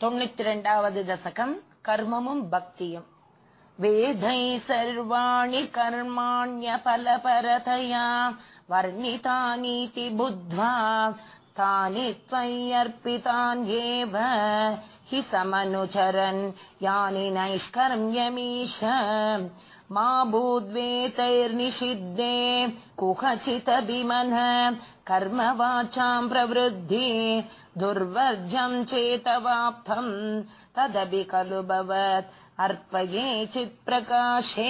தொண்ணூத்தி ரெண்டாவது தசகம் கர்மமும் பக்தியும் வேதை சர்வாணி கர்மாண்ய பலபரதயா வர்ணிதானீதி புத்வா तानि त्वय्यर्पितान्येव हि समनुचरन् यानि नैष्कर्म्यमीश मा भूद्वेतैर्निषिद्धे कुहचितभिमनः कर्म वाचाम् प्रवृद्धि दुर्वर्जम् चेतवाप्तम् तदपि खलु भवत् अर्पये चित्प्रकाशे।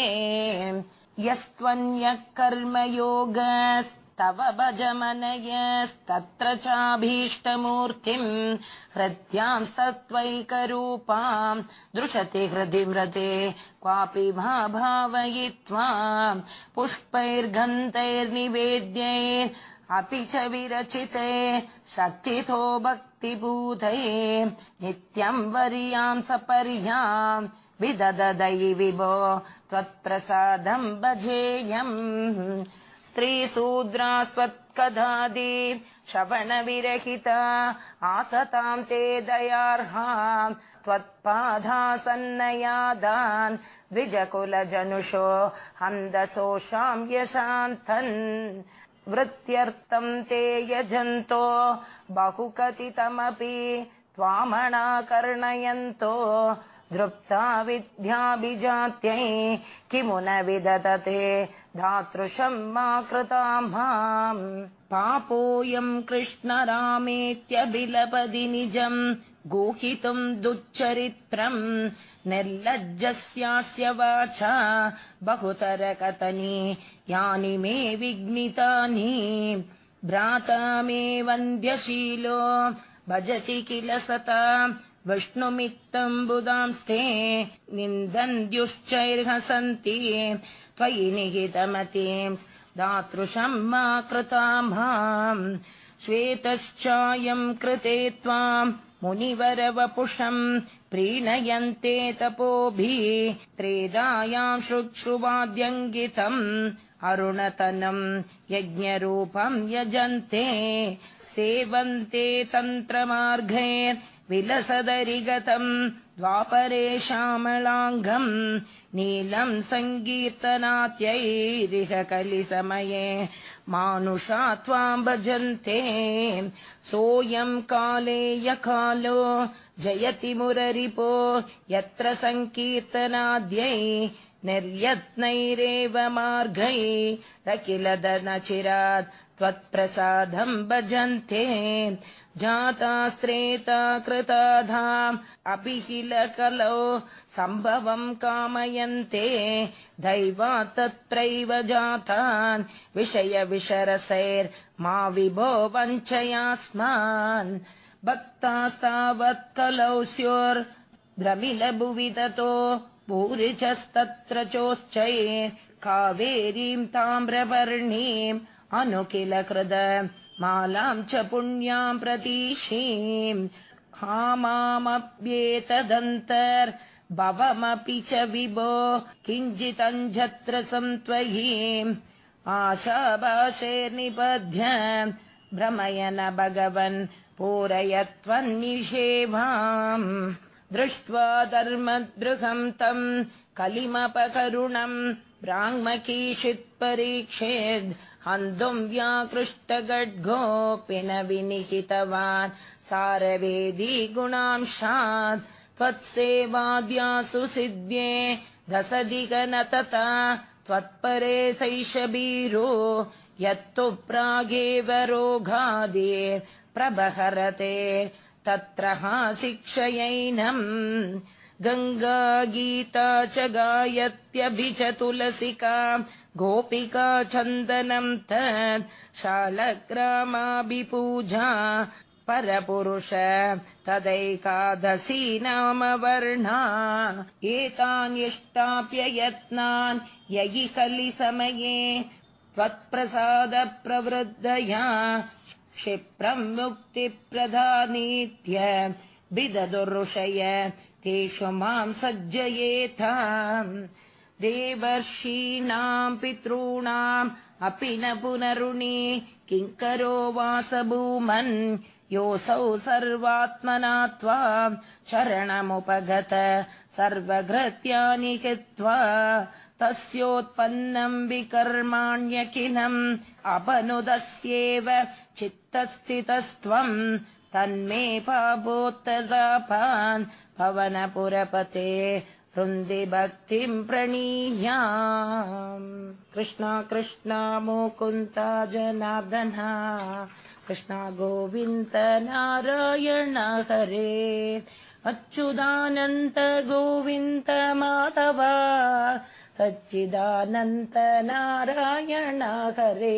यस्त्वन्यः कर्मयोगस् तव भजमनयस्तत्र चाभीष्टमूर्तिम्। हृत्यांस्तत्त्वैकरूपाम् दृशति हृदि मृते क्वापि मा भावयित्वा। पुष्पैर्गन्धैर्निवेद्यै अपि च विरचिते शक्तितो भक्तिभूतये नित्यम् वर्याम् सपर्याम् विदददयि विभो त्वत्प्रसादम् भजेयम् स्त्रीशूद्रा स्वत्कदादि श्रवणविरहिता आसताम् ते दयार्हा त्वत्पाधासन्नयादान् द्विजकुलजनुषो हन्दसोषाम् यशान्तन् वृत्त्यर्थम् ते यजन्तो बहुकथितमपि त्वामणाकर्णयन्तो दृप्ता विद्याभिजात्यै किमु न विदधते धातृशम् मा कृता माम् पापोऽयम् कृष्णरामेत्यभिलपदि निजम् गोहितुम् दुच्चरित्रम् निर्लज्जस्यास्य वाचा बहुतरकथनी यानि मे विघ्नितानि भ्राता मे वन्द्यशीलो भजति किल सता विष्णुमित्तम्बुदांस्ते निन्दन्द्युश्चैर्हसन्ति त्वयि निहितमतीम् दातृशम् मा कृताम् श्वेतश्चायम् कृते त्वाम् मुनिवरवपुषम् प्रीणयन्ते तपोभिः। त्रेदायाम् शुश्रुवाद्यङ्गितम् अरुणतनम् यज्ञरूपम् यजन्ते सेवन्ते तन्त्रमार्गैर्विलसदरिगतम् द्वापरे श्यामलाङ्गम् नीलम् सङ्कीर्तनात्यैरिह कलिसमये मानुषा त्वाम् भजन्ते। सोऽयम् काले यकालो जयति मुररिपो यत्र सङ्कीर्तनाद्यै निर्यत्नैरेव मार्गै रकिलदनचिरात् त्वत्प्रसादम् भजन्ते। जातास्त्रेता कृताधाम् अपि कलौ सम्भवम् कामयन्ते। दैवा तत्रैव जातान् विषयविशरसैर्मा विभो वञ्चयास्मान्। भक्तास्तावत्कलौ स्योर्द्रमिलभुवि ततो भूरिचस्तत्र चोश्चये कावेरीम् ताम्रपर्णीम् अनुकिल कृद मालाम् च पुण्याम् प्रतीशीम् हा मामप्येतदन्तर्भवमपि च विभो किञ्चिदञ्जत्र सन्त्वयि आशाभाषैर्निबध्य भ्रमयन भगवन् पूरयत्वन्निषेवाम् दृष्ट्वा धर्मद्रुहम् तम् कलिमपकरुणम् ब्राह्मकीषित्परीक्षेद् हन्तुम् व्याकृष्टगड्गोऽपि न विनिहितवान्। सारवेदी गुणांशात् त्वत्सेवाद्यासु सिद्ध्ये दशदिगन तथा त्वत्परे सैषबीरो यत्तु प्रागेव रोगादि प्रबहरते तत्र हा शिक्षयैनम् गङ्गा गीता च गायत्यभि च तुलसिका गोपिका चन्दनम् तत् शालग्रामाभिपूजा परपुरुष तदैकादशी नाम वर्णा एतान्यष्टाप्ययत्नान् ययि कलिसमये त्वत्प्रसादप्रवृद्धया क्षिप्रम् मुक्तिप्रधानीत्य विददुरुषय तेषु माम् सज्जयेथाम् देवर्षीणाम् पितॄणाम् अपि न पुनरुणि किङ्करो वासभूमन् योऽसौ सर्वात्मना त्वाम् चरणमुपगत सर्वघृत्यानि हित्वा तस्योत्पन्नम् विकर्माण्यखिलम् अपनुदस्येव चित्तस्थितस्त्वम् तन्मे पाबोत्तदापान् पवनपुरपते वृन्दि भक्तिम् प्रणीया कृष्णा कृष्णा मुकुन्ता जनार्दना। कृष्णा गोविन्द नारायण हरे। अच्युदानन्त गोविन्द माधव सच्चिदानन्त नारायण हरे